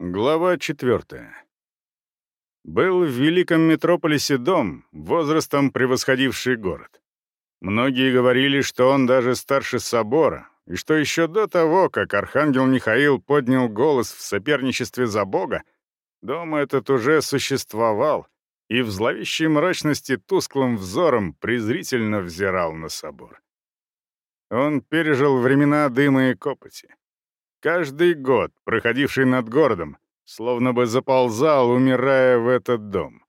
Глава четвертая. Был в великом метрополисе дом, возрастом превосходивший город. Многие говорили, что он даже старше собора, и что еще до того, как архангел Михаил поднял голос в соперничестве за Бога, дом этот уже существовал и в зловещей мрачности тусклым взором презрительно взирал на собор. Он пережил времена дыма и копоти. Каждый год, проходивший над городом, словно бы заползал, умирая в этот дом.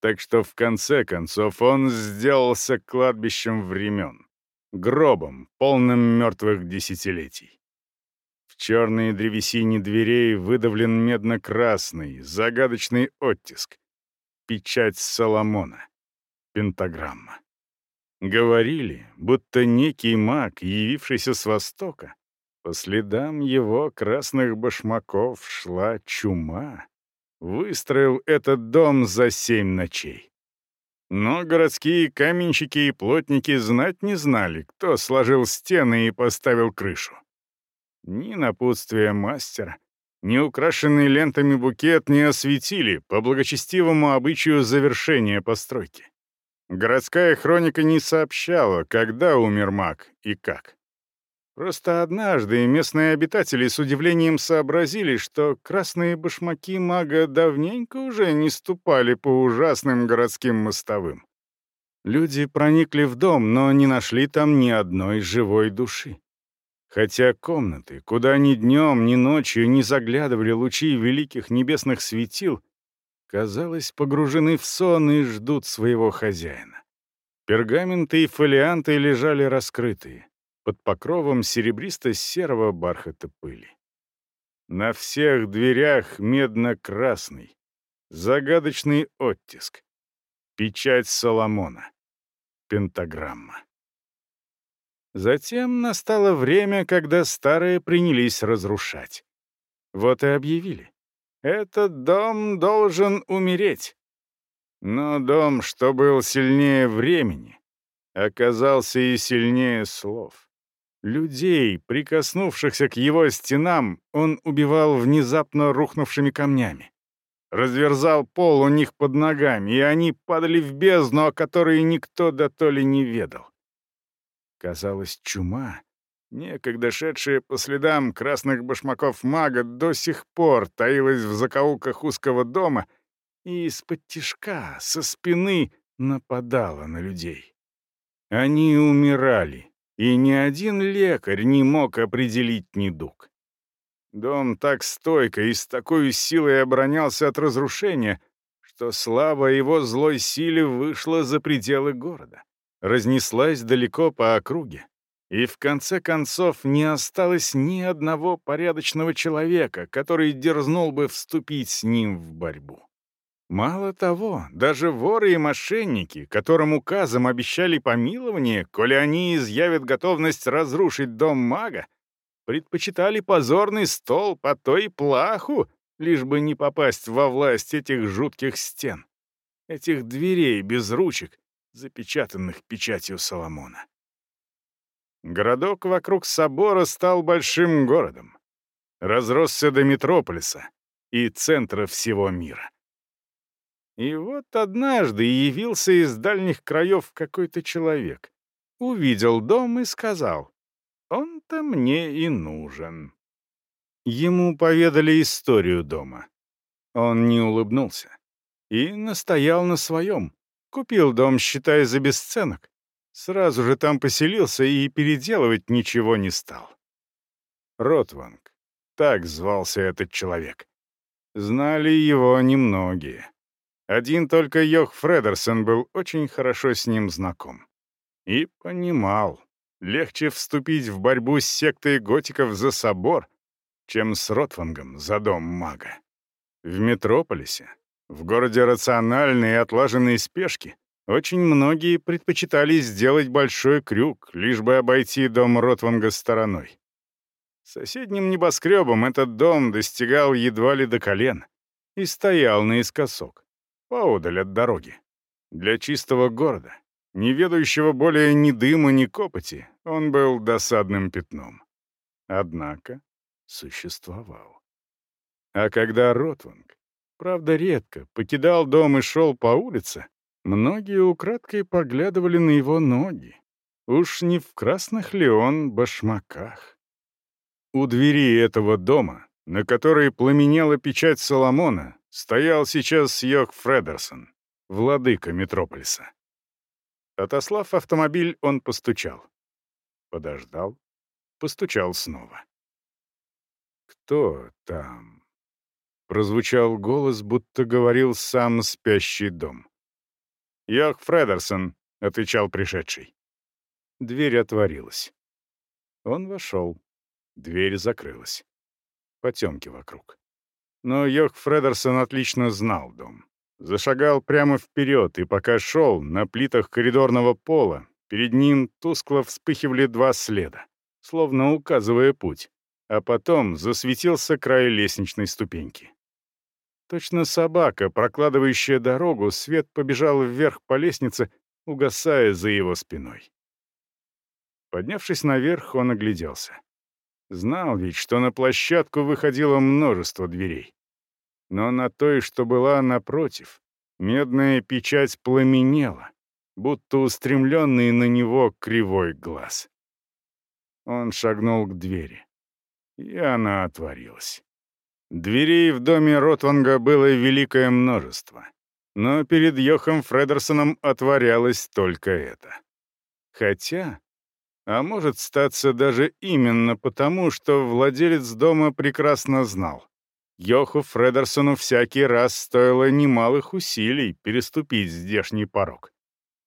Так что в конце концов он сделался кладбищем времен, гробом, полным мертвых десятилетий. В черной древесине дверей выдавлен медно-красный, загадочный оттиск. Печать Соломона. Пентаграмма. Говорили, будто некий маг, явившийся с востока, по следам его красных башмаков шла чума. Выстроил этот дом за семь ночей. Но городские каменщики и плотники знать не знали, кто сложил стены и поставил крышу. Ни напутствия мастера, ни украшенный лентами букет не осветили по благочестивому обычаю завершения постройки. Городская хроника не сообщала, когда умер маг и как. Просто однажды местные обитатели с удивлением сообразили, что красные башмаки мага давненько уже не ступали по ужасным городским мостовым. Люди проникли в дом, но не нашли там ни одной живой души. Хотя комнаты, куда ни днем, ни ночью не заглядывали лучи великих небесных светил, казалось, погружены в сон и ждут своего хозяина. Пергаменты и фолианты лежали раскрытые под покровом серебристо-серого бархата пыли. На всех дверях медно-красный, загадочный оттиск, печать Соломона, пентаграмма. Затем настало время, когда старые принялись разрушать. Вот и объявили. Этот дом должен умереть. Но дом, что был сильнее времени, оказался и сильнее слов. Людей, прикоснувшихся к его стенам, он убивал внезапно рухнувшими камнями. Разверзал пол у них под ногами, и они падали в бездну, о которой никто до то ли не ведал. Казалось, чума, некогда шедшая по следам красных башмаков мага, до сих пор таилась в закоулках узкого дома и из-под тишка, со спины нападала на людей. Они умирали, и ни один лекарь не мог определить недуг. Дом так стойко и с такой силой оборонялся от разрушения, что слава его злой силе вышла за пределы города, разнеслась далеко по округе, и в конце концов не осталось ни одного порядочного человека, который дерзнул бы вступить с ним в борьбу. Мало того, даже воры и мошенники, которым указом обещали помилование, коли они изъявят готовность разрушить дом мага, предпочитали позорный стол по той плаху, лишь бы не попасть во власть этих жутких стен, этих дверей без ручек, запечатанных печатью Соломона. Городок вокруг собора стал большим городом, разросся до метрополиса и центра всего мира. И вот однажды явился из дальних краев какой-то человек. Увидел дом и сказал, «Он-то мне и нужен». Ему поведали историю дома. Он не улыбнулся и настоял на своем. Купил дом, считая за бесценок. Сразу же там поселился и переделывать ничего не стал. Ротванг. Так звался этот человек. Знали его немногие. Один только Йох Фредерсон был очень хорошо с ним знаком. И понимал, легче вступить в борьбу с сектой готиков за собор, чем с Ротвангом за дом мага. В Метрополисе, в городе рациональной и отлаженной спешки, очень многие предпочитали сделать большой крюк, лишь бы обойти дом Ротванга стороной. Соседним небоскребом этот дом достигал едва ли до колен и стоял наискосок поодаль от дороги. Для чистого города, не ведающего более ни дыма, ни копоти, он был досадным пятном. Однако существовал. А когда Ротванг, правда редко, покидал дом и шел по улице, многие украдкой поглядывали на его ноги. Уж не в красных ли он башмаках? У двери этого дома, на которой пламенела печать Соломона, стоял сейчас Йох Фредерсон, владыка Метрополиса. Отослав автомобиль, он постучал. Подождал, постучал снова. «Кто там?» Прозвучал голос, будто говорил сам спящий дом. «Йох Фредерсон», — отвечал пришедший. Дверь отворилась. Он вошел. Дверь закрылась. Потемки вокруг. Но Йох Фредерсон отлично знал дом. Зашагал прямо вперед, и пока шел, на плитах коридорного пола, перед ним тускло вспыхивали два следа, словно указывая путь, а потом засветился край лестничной ступеньки. Точно собака, прокладывающая дорогу, свет побежал вверх по лестнице, угасая за его спиной. Поднявшись наверх, он огляделся. Знал ведь, что на площадку выходило множество дверей но на той, что была напротив, медная печать пламенела, будто устремленный на него кривой глаз. Он шагнул к двери, и она отворилась. Дверей в доме Ротванга было великое множество, но перед Йохом Фредерсоном отворялось только это. Хотя, а может статься даже именно потому, что владелец дома прекрасно знал, Йоху Фредерсону всякий раз стоило немалых усилий переступить здешний порог.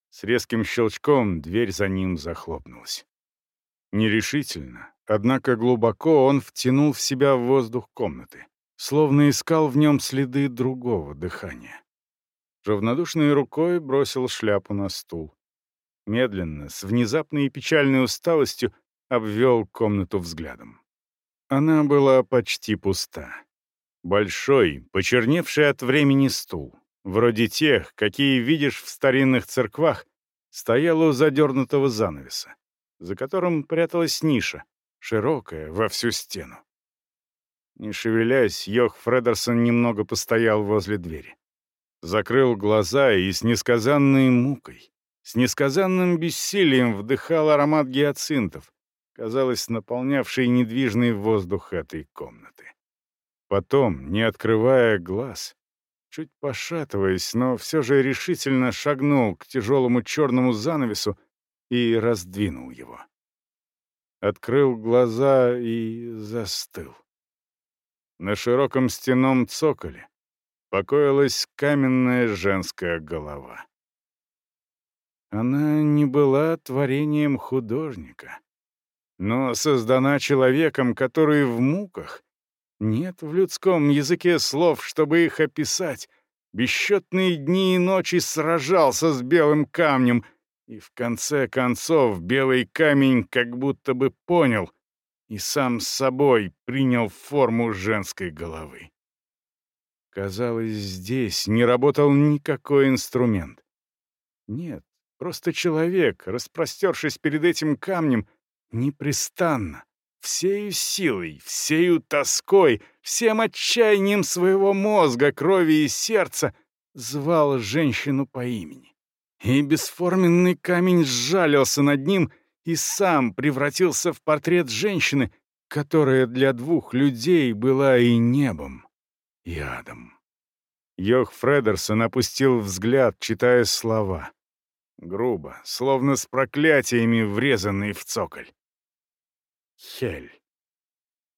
С резким щелчком дверь за ним захлопнулась. Нерешительно, однако глубоко он втянул в себя воздух комнаты, словно искал в нем следы другого дыхания. Равнодушной рукой бросил шляпу на стул. Медленно, с внезапной и печальной усталостью, обвел комнату взглядом. Она была почти пуста. Большой, почерневший от времени стул, вроде тех, какие видишь в старинных церквах, стоял у задернутого занавеса, за которым пряталась ниша, широкая во всю стену. Не шевелясь, Йох Фредерсон немного постоял возле двери. Закрыл глаза и с несказанной мукой, с несказанным бессилием вдыхал аромат гиацинтов, казалось, наполнявший недвижный воздух этой комнаты. Потом, не открывая глаз, чуть пошатываясь, но все же решительно шагнул к тяжелому черному занавесу и раздвинул его. Открыл глаза и застыл. На широком стенном цоколе покоилась каменная женская голова. Она не была творением художника, но создана человеком, который в муках нет в людском языке слов, чтобы их описать. Бесчетные дни и ночи сражался с белым камнем, и в конце концов белый камень как будто бы понял и сам с собой принял форму женской головы. Казалось, здесь не работал никакой инструмент. Нет, просто человек, распростершись перед этим камнем, непрестанно, всею силой, всею тоской, всем отчаянием своего мозга, крови и сердца звал женщину по имени. И бесформенный камень сжалился над ним и сам превратился в портрет женщины, которая для двух людей была и небом, и адом. Йох Фредерсон опустил взгляд, читая слова. Грубо, словно с проклятиями, врезанные в цоколь. Хель.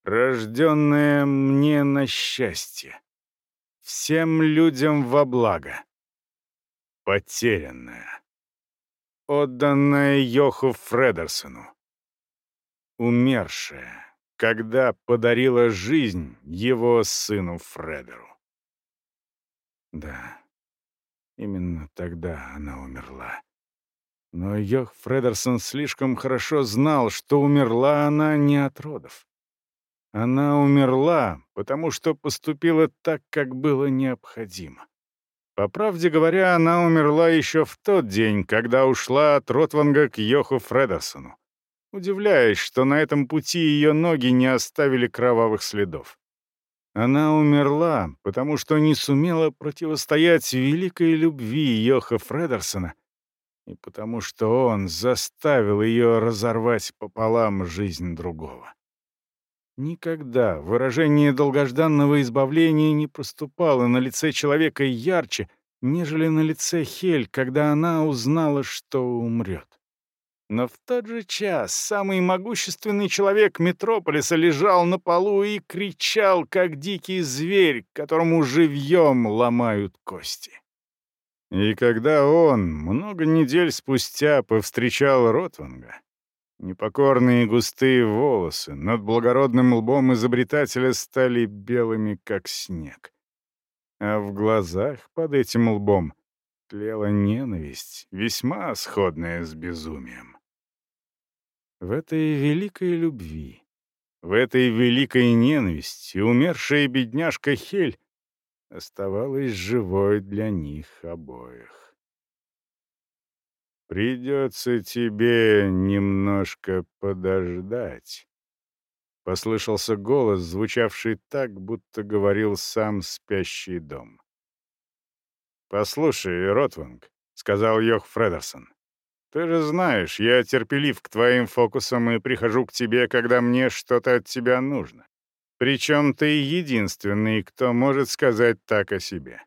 Рожденная мне на счастье. Всем людям во благо. Потерянная. Отданная Йоху Фредерсону. Умершая, когда подарила жизнь его сыну Фредеру. Да, именно тогда она умерла. Но Йох Фредерсон слишком хорошо знал, что умерла она не от родов. Она умерла, потому что поступила так, как было необходимо. По правде говоря, она умерла еще в тот день, когда ушла от Ротванга к Йоху Фредерсону, удивляясь, что на этом пути ее ноги не оставили кровавых следов. Она умерла, потому что не сумела противостоять великой любви Йоха Фредерсона и потому что он заставил ее разорвать пополам жизнь другого. Никогда выражение долгожданного избавления не проступало на лице человека ярче, нежели на лице Хель, когда она узнала, что умрет. Но в тот же час самый могущественный человек Метрополиса лежал на полу и кричал, как дикий зверь, которому живьем ломают кости. И когда он много недель спустя повстречал Ротванга, непокорные густые волосы над благородным лбом изобретателя стали белыми, как снег. А в глазах под этим лбом тлела ненависть, весьма сходная с безумием. В этой великой любви, в этой великой ненависти умершая бедняжка Хель оставалась живой для них обоих. «Придется тебе немножко подождать», — послышался голос, звучавший так, будто говорил сам спящий дом. «Послушай, Ротванг», — сказал Йох Фредерсон, ты же знаешь, я терпелив к твоим фокусам и прихожу к тебе, когда мне что-то от тебя нужно. Причем ты единственный, кто может сказать так о себе.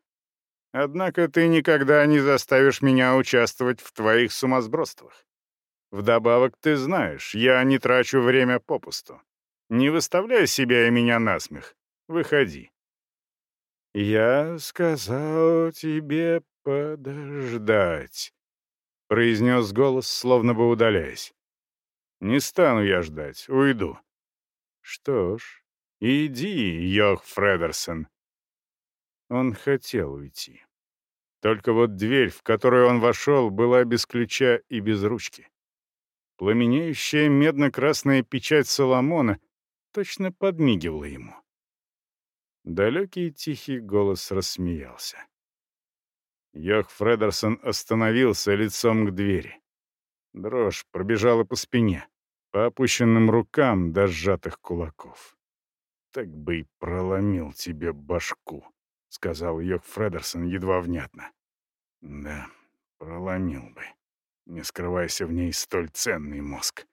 Однако ты никогда не заставишь меня участвовать в твоих сумасбродствах. Вдобавок ты знаешь, я не трачу время попусту. Не выставляй себя и меня на смех. Выходи. Я сказал тебе подождать произнес голос, словно бы удаляясь. «Не стану я ждать, уйду». «Что ж, иди, Йох Фредерсон». Он хотел уйти. Только вот дверь, в которую он вошел, была без ключа и без ручки. Пламенеющая медно-красная печать Соломона точно подмигивала ему. Далекий тихий голос рассмеялся. Йох Фредерсон остановился лицом к двери. Дрожь пробежала по спине, по опущенным рукам до сжатых кулаков. «Так бы и проломил тебе башку», — сказал Йох Фредерсон едва внятно. «Да, проломил бы. Не скрывайся в ней столь ценный мозг».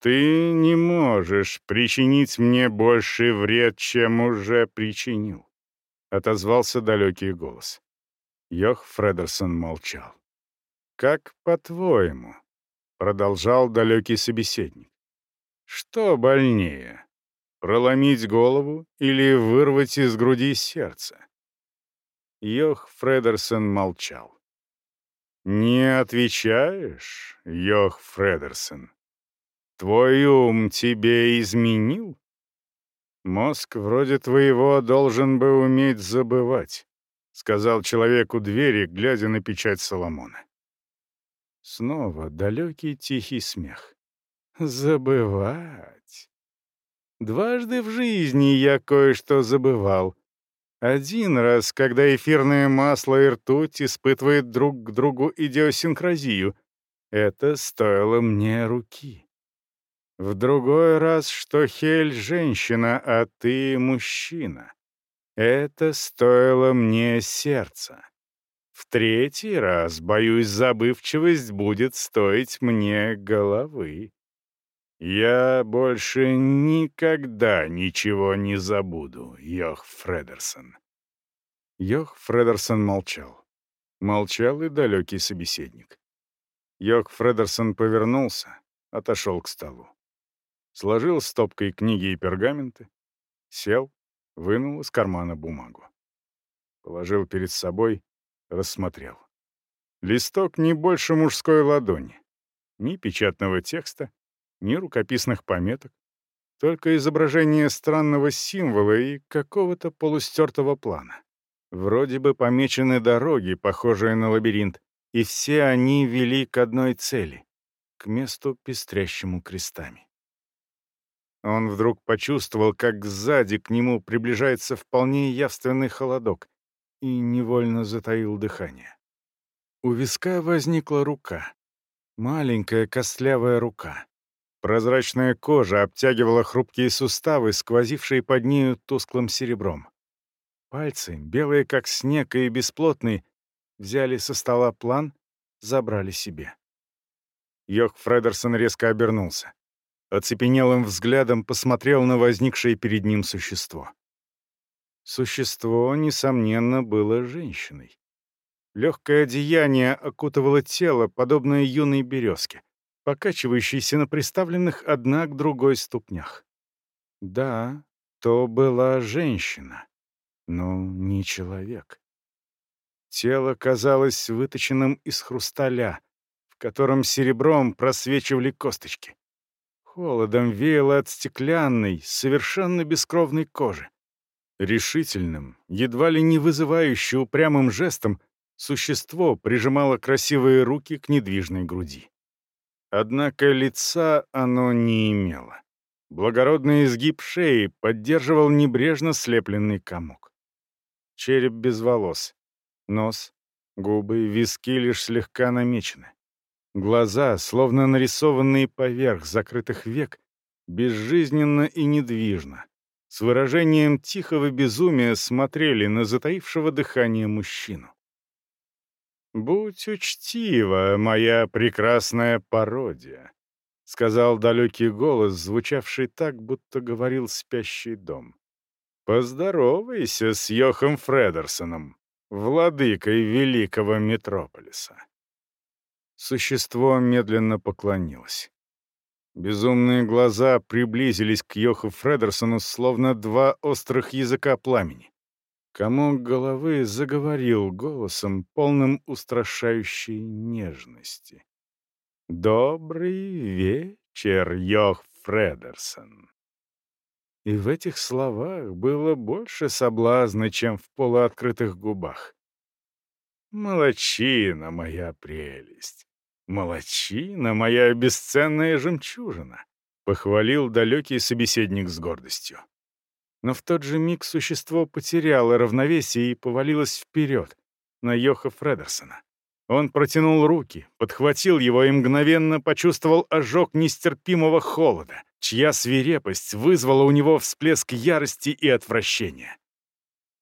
«Ты не можешь причинить мне больше вред, чем уже причинил», — отозвался далекий голос. Йох Фредерсон молчал. «Как по-твоему?» — продолжал далекий собеседник. «Что больнее, проломить голову или вырвать из груди сердце?» Йох Фредерсон молчал. «Не отвечаешь, Йох Фредерсон? Твой ум тебе изменил? Мозг вроде твоего должен бы уметь забывать сказал человек у двери, глядя на печать Соломона. Снова далекий тихий смех. Забывать. Дважды в жизни я кое-что забывал. Один раз, когда эфирное масло и ртуть испытывает друг к другу идиосинкразию. Это стоило мне руки. В другой раз, что Хель — женщина, а ты — мужчина. Это стоило мне сердца. В третий раз, боюсь, забывчивость будет стоить мне головы. Я больше никогда ничего не забуду, Йох Фредерсон. Йох Фредерсон молчал. Молчал и далекий собеседник. Йох Фредерсон повернулся, отошел к столу. Сложил стопкой книги и пергаменты, сел, Вынул из кармана бумагу. Положил перед собой, рассмотрел. Листок не больше мужской ладони. Ни печатного текста, ни рукописных пометок. Только изображение странного символа и какого-то полустертого плана. Вроде бы помечены дороги, похожие на лабиринт, и все они вели к одной цели — к месту, пестрящему крестами. Он вдруг почувствовал, как сзади к нему приближается вполне явственный холодок, и невольно затаил дыхание. У виска возникла рука. Маленькая костлявая рука. Прозрачная кожа обтягивала хрупкие суставы, сквозившие под нею тусклым серебром. Пальцы, белые как снег и бесплотные, взяли со стола план, забрали себе. Йох Фредерсон резко обернулся. Оцепенелым взглядом посмотрел на возникшее перед ним существо. Существо, несомненно, было женщиной. Легкое одеяние окутывало тело, подобное юной березке, покачивающейся на приставленных одна к другой ступнях. Да, то была женщина, но не человек. Тело казалось выточенным из хрусталя, в котором серебром просвечивали косточки. Холодом веяло от стеклянной, совершенно бескровной кожи. Решительным, едва ли не вызывающе упрямым жестом существо прижимало красивые руки к недвижной груди. Однако лица оно не имело. Благородный изгиб шеи поддерживал небрежно слепленный комок. Череп без волос, нос, губы, виски лишь слегка намечены. Глаза, словно нарисованные поверх закрытых век, безжизненно и недвижно, с выражением тихого безумия смотрели на затаившего дыхание мужчину. «Будь учтива, моя прекрасная пародия», — сказал далекий голос, звучавший так, будто говорил спящий дом. «Поздоровайся с Йохом Фредерсоном, владыкой великого метрополиса». Существо медленно поклонилось. Безумные глаза приблизились к Йоху Фредерсону, словно два острых языка пламени. Комок головы заговорил голосом, полным устрашающей нежности. «Добрый вечер, Йох Фредерсон!» И в этих словах было больше соблазна, чем в полуоткрытых губах. «Молодчина, моя прелесть! Молодчина, моя бесценная жемчужина!» — похвалил далекий собеседник с гордостью. Но в тот же миг существо потеряло равновесие и повалилось вперед, на Йоха Фредерсона. Он протянул руки, подхватил его и мгновенно почувствовал ожог нестерпимого холода, чья свирепость вызвала у него всплеск ярости и отвращения.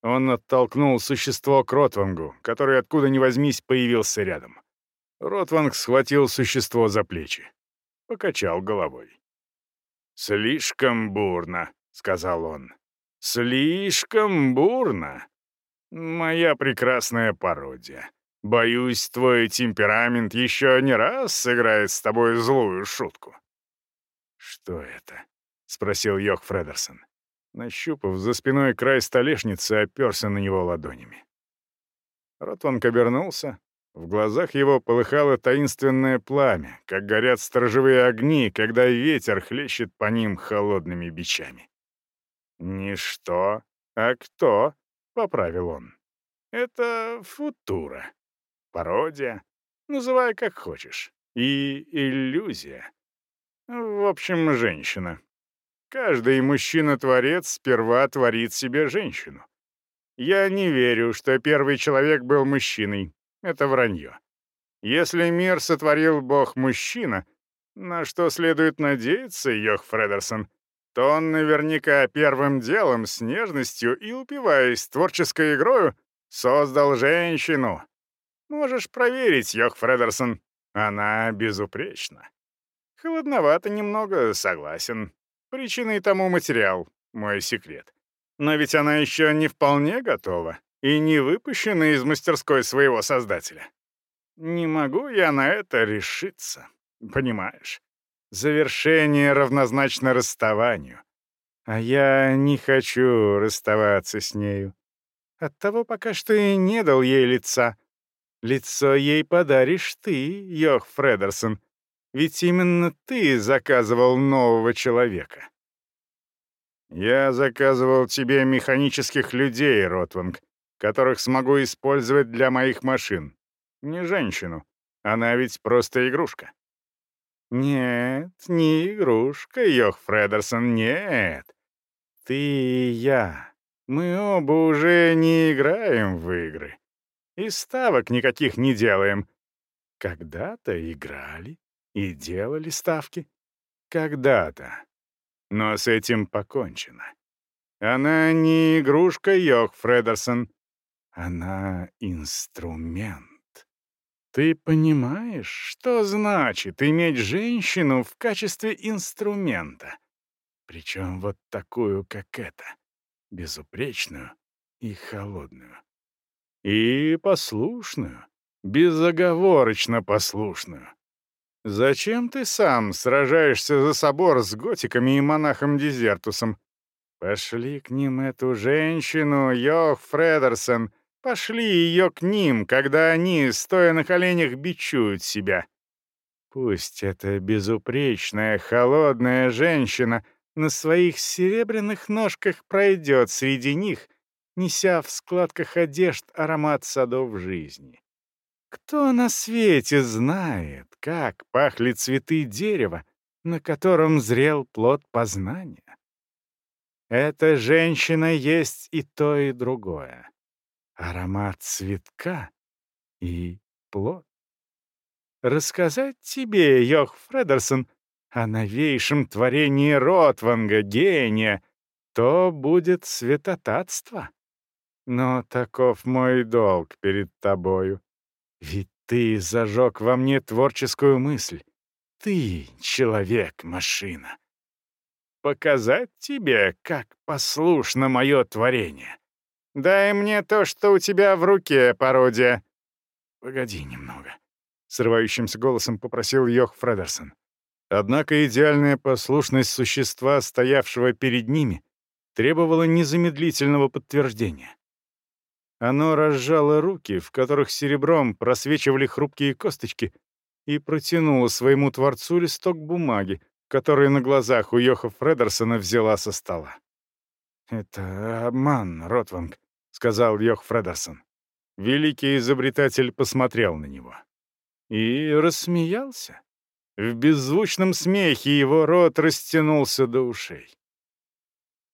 Он оттолкнул существо к Ротвангу, который откуда ни возьмись появился рядом. Ротванг схватил существо за плечи. Покачал головой. «Слишком бурно», — сказал он. «Слишком бурно. Моя прекрасная пародия. Боюсь, твой темперамент еще не раз сыграет с тобой злую шутку». «Что это?» — спросил Йох Фредерсон. Нащупав за спиной край столешницы, оперся на него ладонями. Ротванг обернулся, в глазах его полыхало таинственное пламя, как горят сторожевые огни, когда ветер хлещет по ним холодными бичами. «Не что, а кто?» — поправил он. «Это футура. Пародия. Называй как хочешь. И иллюзия. В общем, женщина. Каждый мужчина-творец сперва творит себе женщину. Я не верю, что первый человек был мужчиной. Это вранье. Если мир сотворил бог-мужчина, на что следует надеяться, Йох Фредерсон, то он наверняка первым делом с нежностью и упиваясь творческой игрою создал женщину. Можешь проверить, Йох Фредерсон. Она безупречна. Холодновато немного, согласен. Причиной тому материал, мой секрет. Но ведь она еще не вполне готова и не выпущены из мастерской своего создателя. Не могу я на это решиться, понимаешь? Завершение равнозначно расставанию. А я не хочу расставаться с нею. Оттого пока что и не дал ей лица. Лицо ей подаришь ты, Йох Фредерсон. Ведь именно ты заказывал нового человека. Я заказывал тебе механических людей, Ротванг, которых смогу использовать для моих машин. Не женщину. Она ведь просто игрушка. Нет, не игрушка, Йох Фредерсон, нет. Ты и я. Мы оба уже не играем в игры. И ставок никаких не делаем. Когда-то играли и делали ставки. Когда-то. Но с этим покончено. Она не игрушка, Йох Фредерсон. Она инструмент. Ты понимаешь, что значит иметь женщину в качестве инструмента? Причем вот такую, как эта, безупречную и холодную. И послушную, безоговорочно послушную. Зачем ты сам сражаешься за собор с готиками и монахом Дезертусом? Пошли к ним эту женщину, Йох Фредерсон. Пошли ее к ним, когда они, стоя на коленях, бичуют себя. Пусть эта безупречная, холодная женщина на своих серебряных ножках пройдет среди них, неся в складках одежд аромат садов жизни. Кто на свете знает, как пахли цветы дерева, на котором зрел плод познания? Эта женщина есть и то, и другое. Аромат цветка и плод. Рассказать тебе, Йох Фредерсон, о новейшем творении Ротванга, гения, то будет святотатство. Но таков мой долг перед тобою. Ведь ты зажег во мне творческую мысль. Ты — человек-машина показать тебе, как послушно мое творение. Дай мне то, что у тебя в руке, пародия». «Погоди немного», — срывающимся голосом попросил Йох Фредерсон. Однако идеальная послушность существа, стоявшего перед ними, требовала незамедлительного подтверждения. Оно разжало руки, в которых серебром просвечивали хрупкие косточки, и протянуло своему творцу листок бумаги, который на глазах у Йоха Фредерсона взяла со стола. «Это обман, Ротванг», — сказал Йох Фредерсон. Великий изобретатель посмотрел на него. И рассмеялся. В беззвучном смехе его рот растянулся до ушей.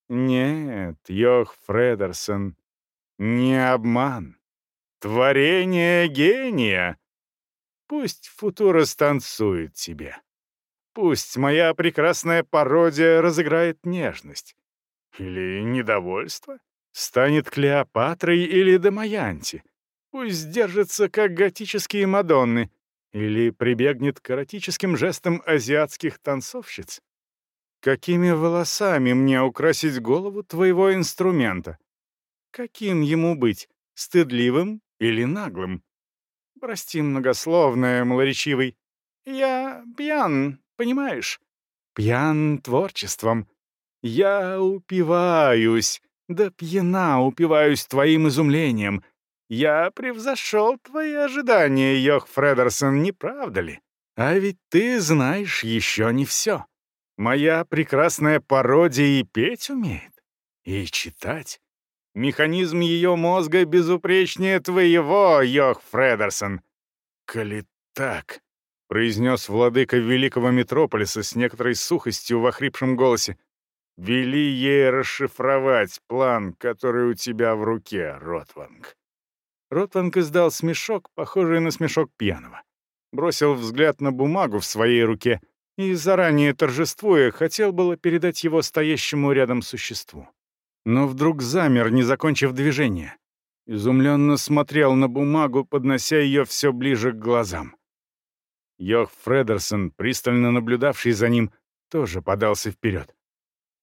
«Нет, Йох Фредерсон, не обман. Творение гения. Пусть Футура станцует тебе. Пусть моя прекрасная пародия разыграет нежность. Или недовольство. Станет Клеопатрой или Дамаянти. Пусть держится, как готические Мадонны. Или прибегнет к эротическим жестам азиатских танцовщиц. Какими волосами мне украсить голову твоего инструмента? Каким ему быть, стыдливым или наглым? Прости многословное, малоречивый. Я пьян, понимаешь? Пьян творчеством. Я упиваюсь, да пьяна упиваюсь твоим изумлением. Я превзошел твои ожидания, Йох Фредерсон, не правда ли? А ведь ты знаешь еще не все. Моя прекрасная пародия и петь умеет, и читать. Механизм ее мозга безупречнее твоего, Йох Фредерсон. Коли так, произнес владыка великого метрополиса с некоторой сухостью в охрипшем голосе. «Вели ей расшифровать план, который у тебя в руке, Ротванг». Ротванг издал смешок, похожий на смешок пьяного. Бросил взгляд на бумагу в своей руке и, заранее торжествуя, хотел было передать его стоящему рядом существу. Но вдруг замер, не закончив движение. Изумленно смотрел на бумагу, поднося ее все ближе к глазам. Йох Фредерсон, пристально наблюдавший за ним, тоже подался вперед.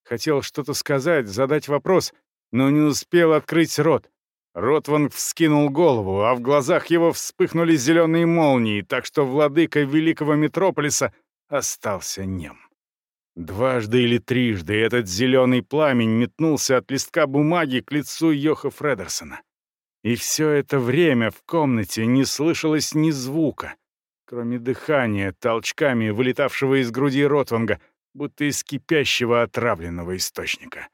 Хотел что-то сказать, задать вопрос, но не успел открыть рот. Ротванг вскинул голову, а в глазах его вспыхнули зеленые молнии, так что владыка великого метрополиса остался нем. Дважды или трижды этот зеленый пламень метнулся от листка бумаги к лицу Йоха Фредерсона. И все это время в комнате не слышалось ни звука, кроме дыхания, толчками, вылетавшего из груди Ротванга, будто из кипящего отравленного источника.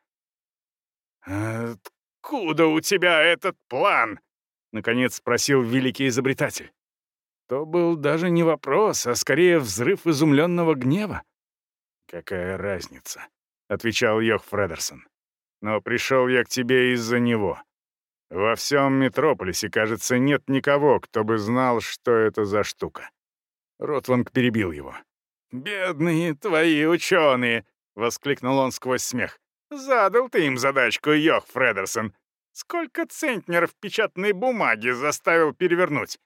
«Откуда у тебя этот план?» — наконец спросил великий изобретатель. То был даже не вопрос, а скорее взрыв изумленного гнева. «Какая разница?» — отвечал Йох Фредерсон. «Но пришел я к тебе из-за него. Во всем Метрополисе, кажется, нет никого, кто бы знал, что это за штука. Ротванг перебил его. «Бедные твои ученые!» — воскликнул он сквозь смех. «Задал ты им задачку, Йох Фредерсон. Сколько центнеров печатной бумаги заставил перевернуть?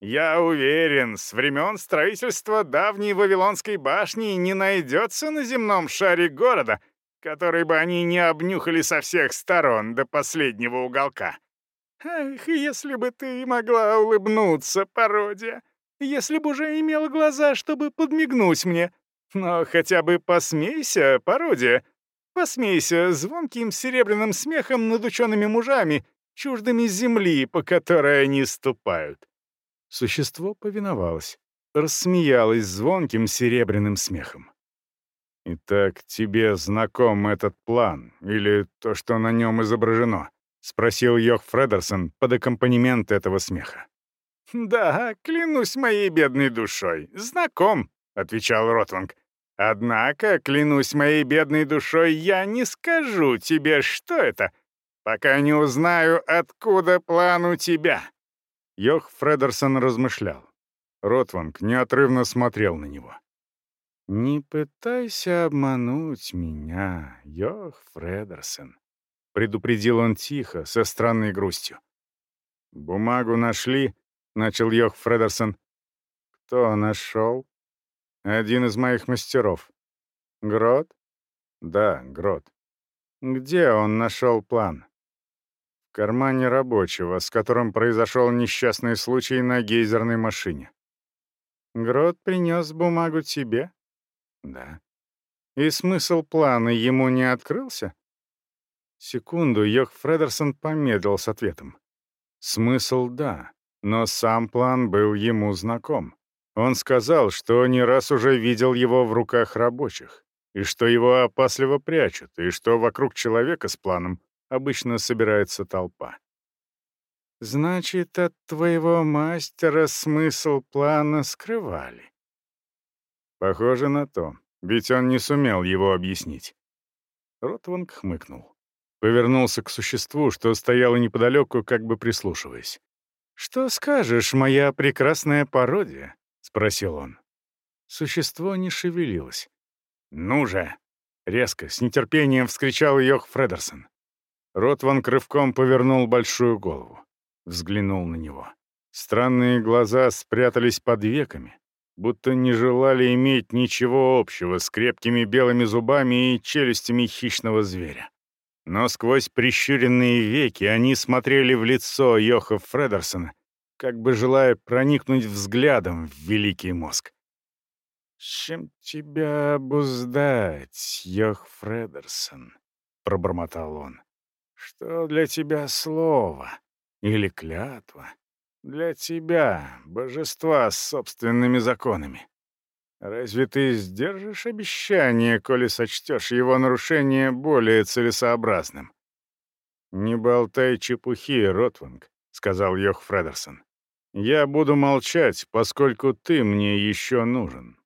Я уверен, с времен строительства давней Вавилонской башни не найдется на земном шаре города, который бы они не обнюхали со всех сторон до последнего уголка. Ах, если бы ты могла улыбнуться, пародия. Если бы уже имела глаза, чтобы подмигнуть мне. Но хотя бы посмейся, пародия. Посмейся звонким серебряным смехом над учеными мужами, чуждыми земли, по которой они ступают. Существо повиновалось, рассмеялось звонким серебряным смехом. «Итак, тебе знаком этот план, или то, что на нем изображено?» — спросил Йох Фредерсон под аккомпанемент этого смеха. «Да, клянусь моей бедной душой, знаком», — отвечал Ротванг. «Однако, клянусь моей бедной душой, я не скажу тебе, что это, пока не узнаю, откуда план у тебя». Йох Фредерсон размышлял. Ротванг неотрывно смотрел на него. «Не пытайся обмануть меня, Йох Фредерсон», — предупредил он тихо, со странной грустью. «Бумагу нашли», — начал Йох Фредерсон. «Кто нашел?» «Один из моих мастеров». «Грот?» «Да, Грот». «Где он нашел план?» В кармане рабочего, с которым произошел несчастный случай на гейзерной машине. Грот принес бумагу тебе? Да. И смысл плана ему не открылся? Секунду Йох Фредерсон помедлил с ответом. Смысл — да, но сам план был ему знаком. Он сказал, что не раз уже видел его в руках рабочих, и что его опасливо прячут, и что вокруг человека с планом обычно собирается толпа. «Значит, от твоего мастера смысл плана скрывали?» «Похоже на то, ведь он не сумел его объяснить». Ротванг хмыкнул. Повернулся к существу, что стояло неподалеку, как бы прислушиваясь. «Что скажешь, моя прекрасная пародия?» — спросил он. Существо не шевелилось. «Ну же!» — резко, с нетерпением вскричал Йох Фредерсон. Ротван рывком повернул большую голову. Взглянул на него. Странные глаза спрятались под веками, будто не желали иметь ничего общего с крепкими белыми зубами и челюстями хищного зверя. Но сквозь прищуренные веки они смотрели в лицо Йоха Фредерсона, как бы желая проникнуть взглядом в великий мозг. «Чем тебя обуздать, Йох Фредерсон?» — пробормотал он. Что для тебя слово или клятва? Для тебя, божества с собственными законами. Разве ты сдержишь обещание, коли сочтешь его нарушение более целесообразным? «Не болтай чепухи, Ротванг», — сказал Йох Фредерсон. «Я буду молчать, поскольку ты мне еще нужен.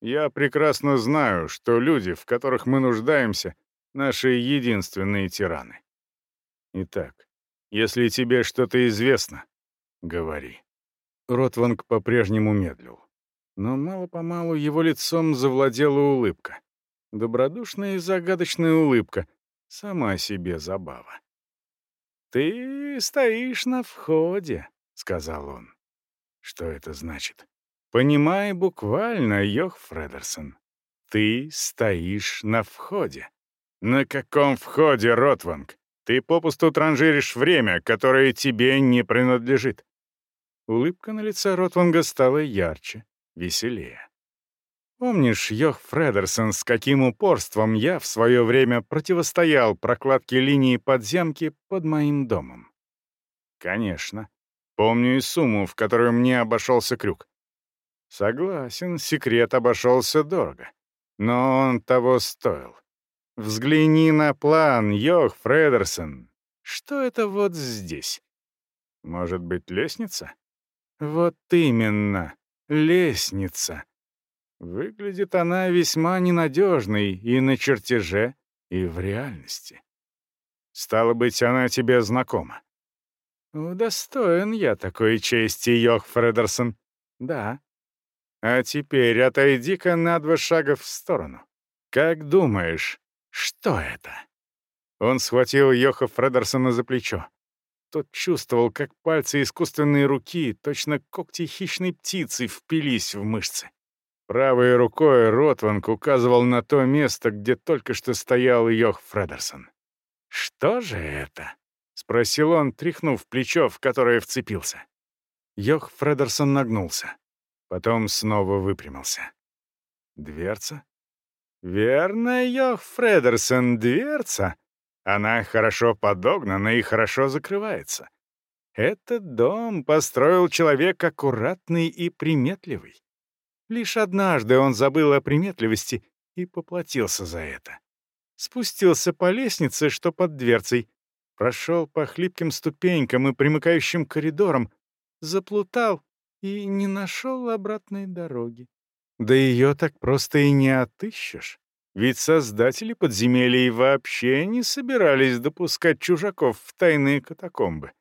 Я прекрасно знаю, что люди, в которых мы нуждаемся, — наши единственные тираны. Итак, если тебе что-то известно, говори». Ротванг по-прежнему медлил. Но мало-помалу его лицом завладела улыбка. Добродушная и загадочная улыбка. Сама себе забава. «Ты стоишь на входе», — сказал он. «Что это значит?» «Понимай буквально, Йох Фредерсон. Ты стоишь на входе». «На каком входе, Ротванг? Ты попусту транжиришь время, которое тебе не принадлежит». Улыбка на лице Ротванга стала ярче, веселее. Помнишь, Йох Фредерсон, с каким упорством я в свое время противостоял прокладке линии подземки под моим домом? Конечно. Помню и сумму, в которую мне обошелся крюк. Согласен, секрет обошелся дорого. Но он того стоил. Взгляни на план, Йох Фредерсон. Что это вот здесь? Может быть, лестница? Вот именно, лестница. Выглядит она весьма ненадежной и на чертеже, и в реальности. Стало быть, она тебе знакома. Удостоен я такой чести, Йох Фредерсон. Да. А теперь отойди-ка на два шага в сторону. Как думаешь, что это?» Он схватил Йоха Фредерсона за плечо. Тот чувствовал, как пальцы искусственной руки, точно когти хищной птицы, впились в мышцы. Правой рукой Ротванг указывал на то место, где только что стоял Йох Фредерсон. «Что же это?» — спросил он, тряхнув плечо, в которое вцепился. Йох Фредерсон нагнулся. Потом снова выпрямился. «Дверца?» «Верно, Йох Фредерсон, дверца. Она хорошо подогнана и хорошо закрывается. Этот дом построил человек аккуратный и приметливый. Лишь однажды он забыл о приметливости и поплатился за это. Спустился по лестнице, что под дверцей, прошел по хлипким ступенькам и примыкающим коридорам, заплутал и не нашел обратной дороги. Да ее так просто и не отыщешь. Ведь создатели подземелий вообще не собирались допускать чужаков в тайные катакомбы.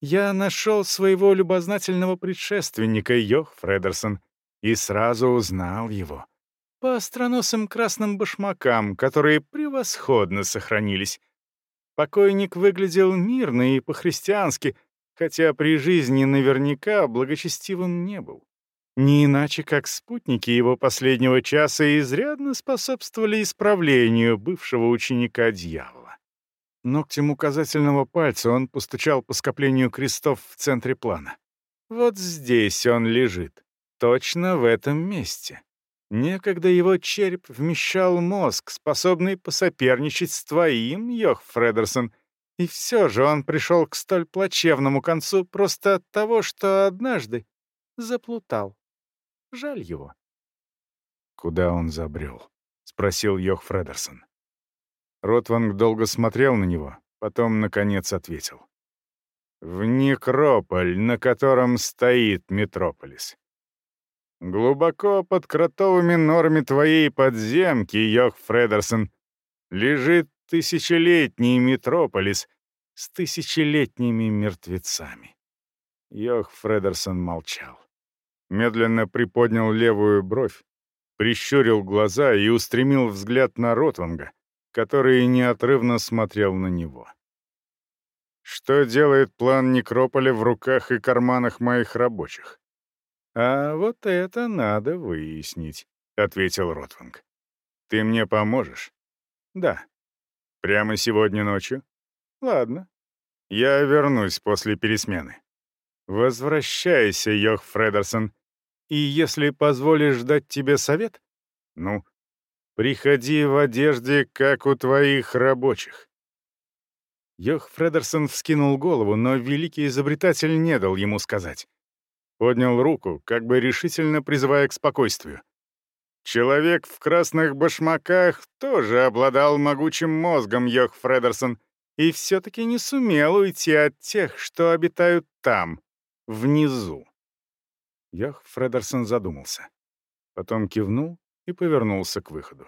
Я нашел своего любознательного предшественника Йох Фредерсон и сразу узнал его. По остроносым красным башмакам, которые превосходно сохранились. Покойник выглядел мирно и по-христиански, хотя при жизни наверняка благочестивым не был. Не иначе, как спутники его последнего часа изрядно способствовали исправлению бывшего ученика дьявола. Ногтем указательного пальца он постучал по скоплению крестов в центре плана. Вот здесь он лежит, точно в этом месте. Некогда его череп вмещал мозг, способный посоперничать с твоим, Йох Фредерсон, и все же он пришел к столь плачевному концу просто от того, что однажды заплутал. Жаль его. «Куда он забрел?» — спросил Йох Фредерсон. Ротванг долго смотрел на него, потом, наконец, ответил. «В некрополь, на котором стоит Метрополис. Глубоко под кротовыми норами твоей подземки, Йох Фредерсон, лежит тысячелетний Метрополис с тысячелетними мертвецами». Йох Фредерсон молчал медленно приподнял левую бровь, прищурил глаза и устремил взгляд на Ротванга, который неотрывно смотрел на него. «Что делает план Некрополя в руках и карманах моих рабочих?» «А вот это надо выяснить», — ответил Ротванг. «Ты мне поможешь?» «Да». «Прямо сегодня ночью?» «Ладно. Я вернусь после пересмены». «Возвращайся, Йох Фредерсон, и если позволишь дать тебе совет, ну, приходи в одежде, как у твоих рабочих». Йох Фредерсон вскинул голову, но великий изобретатель не дал ему сказать. Поднял руку, как бы решительно призывая к спокойствию. Человек в красных башмаках тоже обладал могучим мозгом, Йох Фредерсон, и все-таки не сумел уйти от тех, что обитают там, внизу. Йох Фредерсон задумался. Потом кивнул и повернулся к выходу.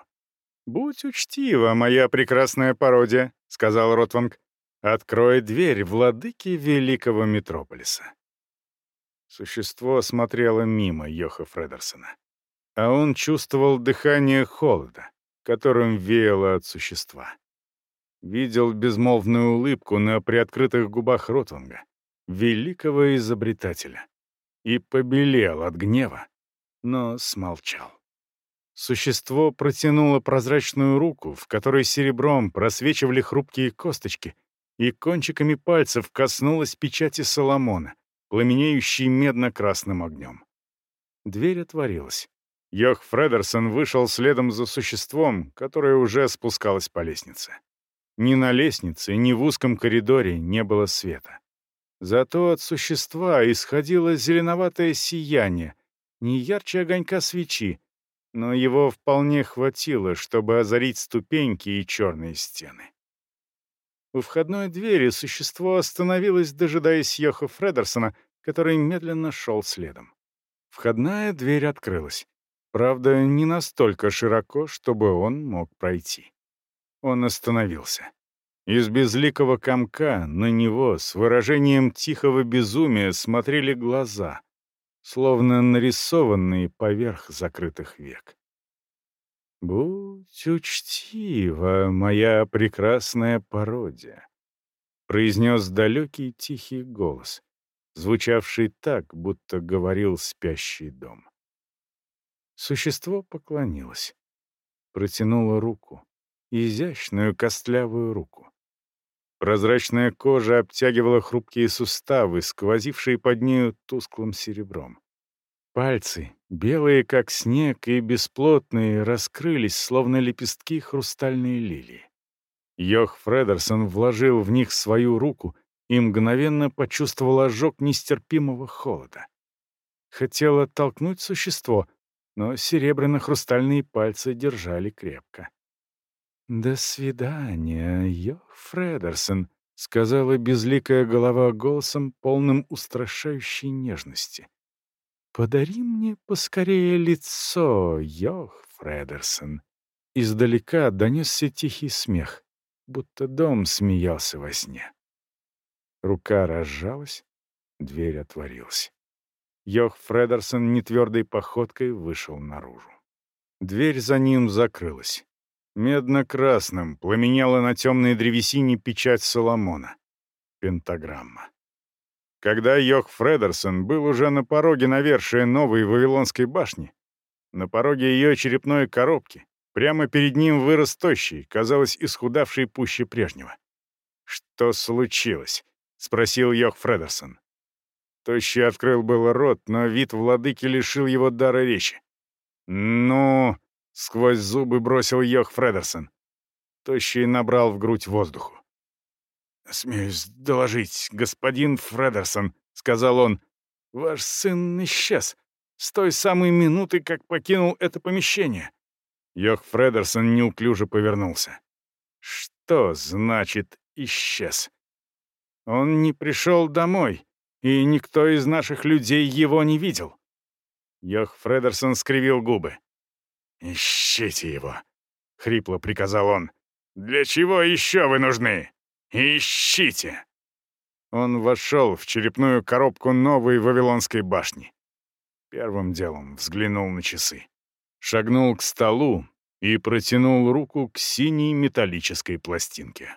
«Будь учтива, моя прекрасная пародия», — сказал Ротванг. «Открой дверь владыки великого метрополиса». Существо смотрело мимо Йоха Фредерсона. А он чувствовал дыхание холода, которым веяло от существа. Видел безмолвную улыбку на приоткрытых губах Ротванга, великого изобретателя и побелел от гнева, но смолчал. Существо протянуло прозрачную руку, в которой серебром просвечивали хрупкие косточки, и кончиками пальцев коснулась печати Соломона, пламенеющей медно-красным огнем. Дверь отворилась. Йох Фредерсон вышел следом за существом, которое уже спускалось по лестнице. Ни на лестнице, ни в узком коридоре не было света. Зато от существа исходило зеленоватое сияние, не ярче огонька свечи, но его вполне хватило, чтобы озарить ступеньки и черные стены. У входной двери существо остановилось, дожидаясь Йоха Фредерсона, который медленно шел следом. Входная дверь открылась. Правда, не настолько широко, чтобы он мог пройти. Он остановился. Из безликого комка на него с выражением тихого безумия смотрели глаза. словно нарисованные поверх закрытых век. «Будь учтива, моя прекрасная пародия», — произнес далекий тихий голос, звучавший так, будто говорил спящий дом. Существо поклонилось, протянуло руку, изящную костлявую руку. Прозрачная кожа обтягивала хрупкие суставы, сквозившие под нею тусклым серебром. Пальцы, белые как снег и бесплотные, раскрылись, словно лепестки хрустальной лилии. Йох Фредерсон вложил в них свою руку и мгновенно почувствовал ожог нестерпимого холода. Хотел оттолкнуть существо, но серебряно-хрустальные пальцы держали крепко. «До свидания, Йох Фредерсон», — сказала безликая голова голосом, полным устрашающей нежности. «Подари мне поскорее лицо, Йох Фредерсон». Издалека донесся тихий смех, будто дом смеялся во сне. Рука разжалась, дверь отворилась. Йох Фредерсон нетвердой походкой вышел наружу. Дверь за ним закрылась. Медно-красным пламенела на темной древесине печать Соломона. Пентаграмма. Когда Йох Фредерсон был уже на пороге навершия новой Вавилонской башни, на пороге ее черепной коробки, прямо перед ним вырос тощий, казалось, исхудавший пуще прежнего. «Что случилось?» — спросил Йох Фредерсон. Тощий открыл было рот, но вид владыки лишил его дара речи. «Ну...» Сквозь зубы бросил Йох Фредерсон. Тощий набрал в грудь воздуху. «Смеюсь доложить, господин Фредерсон», — сказал он, — «ваш сын исчез с той самой минуты, как покинул это помещение». Йох Фредерсон неуклюже повернулся. «Что значит «исчез»?» «Он не пришел домой, и никто из наших людей его не видел». Йох Фредерсон скривил губы. «Ищите его!» — хрипло приказал он. «Для чего еще вы нужны? Ищите!» Он вошел в черепную коробку новой Вавилонской башни. Первым делом взглянул на часы. Шагнул к столу и протянул руку к синей металлической пластинке.